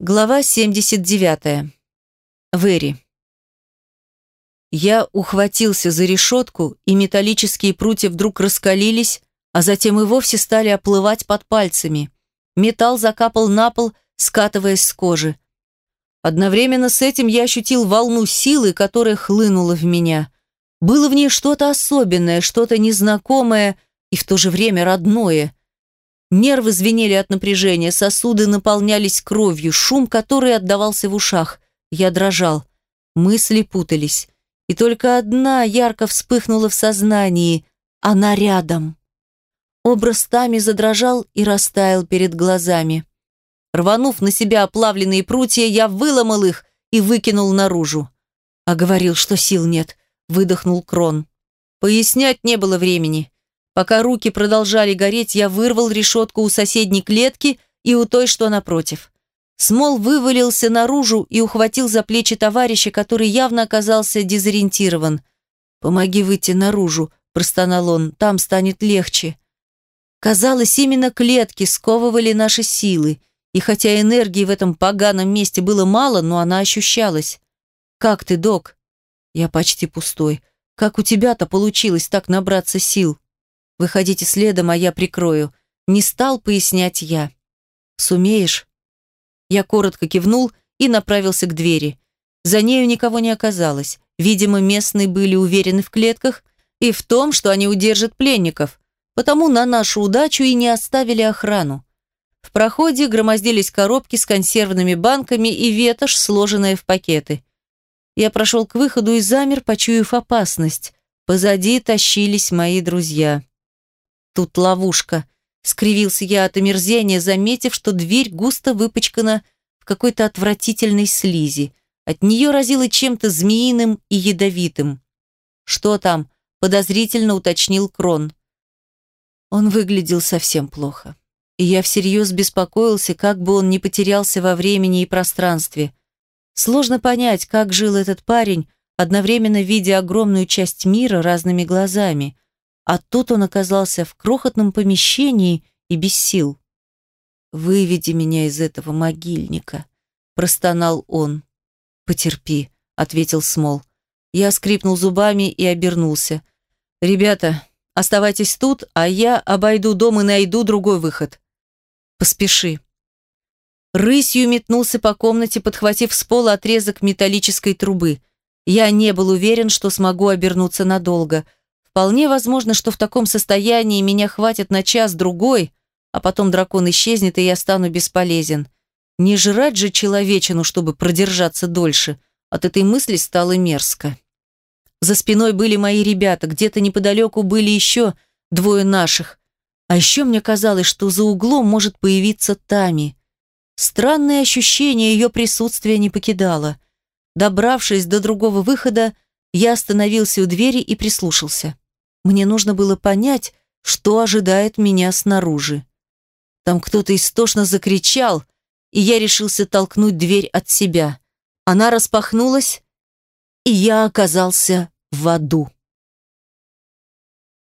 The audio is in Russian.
Глава 79. Вэри. Я ухватился за решетку, и металлические прутья вдруг раскалились, а затем и вовсе стали оплывать под пальцами. Металл закапал на пол, скатываясь с кожи. Одновременно с этим я ощутил волну силы, которая хлынула в меня. Было в ней что-то особенное, что-то незнакомое и в то же время родное – Нервы звенели от напряжения, сосуды наполнялись кровью, шум, который отдавался в ушах. Я дрожал. Мысли путались. И только одна ярко вспыхнула в сознании. Она рядом. Образ Тами задрожал и растаял перед глазами. Рванув на себя оплавленные прутья, я выломал их и выкинул наружу. А говорил, что сил нет, выдохнул Крон. Пояснять не было времени. Пока руки продолжали гореть, я вырвал решетку у соседней клетки и у той, что напротив. Смол вывалился наружу и ухватил за плечи товарища, который явно оказался дезориентирован. «Помоги выйти наружу», – простонал он, – «там станет легче». Казалось, именно клетки сковывали наши силы, и хотя энергии в этом поганом месте было мало, но она ощущалась. «Как ты, док?» «Я почти пустой. Как у тебя-то получилось так набраться сил?» Выходите следом, а я прикрою. Не стал пояснять я. Сумеешь? Я коротко кивнул и направился к двери. За нею никого не оказалось. Видимо, местные были уверены в клетках и в том, что они удержат пленников, потому на нашу удачу и не оставили охрану. В проходе громоздились коробки с консервными банками и ветошь, сложенная в пакеты. Я прошел к выходу и замер, почуяв опасность. Позади тащились мои друзья. Тут ловушка. Скривился я от омерзения, заметив, что дверь густо выпачкана в какой-то отвратительной слизи. От нее разило чем-то змеиным и ядовитым. «Что там?» – подозрительно уточнил Крон. Он выглядел совсем плохо. И я всерьез беспокоился, как бы он не потерялся во времени и пространстве. Сложно понять, как жил этот парень, одновременно видя огромную часть мира разными глазами – а тут он оказался в крохотном помещении и без сил. «Выведи меня из этого могильника», – простонал он. «Потерпи», – ответил Смол. Я скрипнул зубами и обернулся. «Ребята, оставайтесь тут, а я обойду дом и найду другой выход. Поспеши». Рысью метнулся по комнате, подхватив с пола отрезок металлической трубы. Я не был уверен, что смогу обернуться надолго – Вполне возможно, что в таком состоянии меня хватит на час-другой, а потом дракон исчезнет, и я стану бесполезен. Не жрать же человечину, чтобы продержаться дольше. От этой мысли стало мерзко. За спиной были мои ребята, где-то неподалеку были еще двое наших. А еще мне казалось, что за углом может появиться Тами. Странное ощущение ее присутствия не покидало. Добравшись до другого выхода, я остановился у двери и прислушался. Мне нужно было понять, что ожидает меня снаружи. Там кто-то истошно закричал, и я решился толкнуть дверь от себя. Она распахнулась, и я оказался в аду.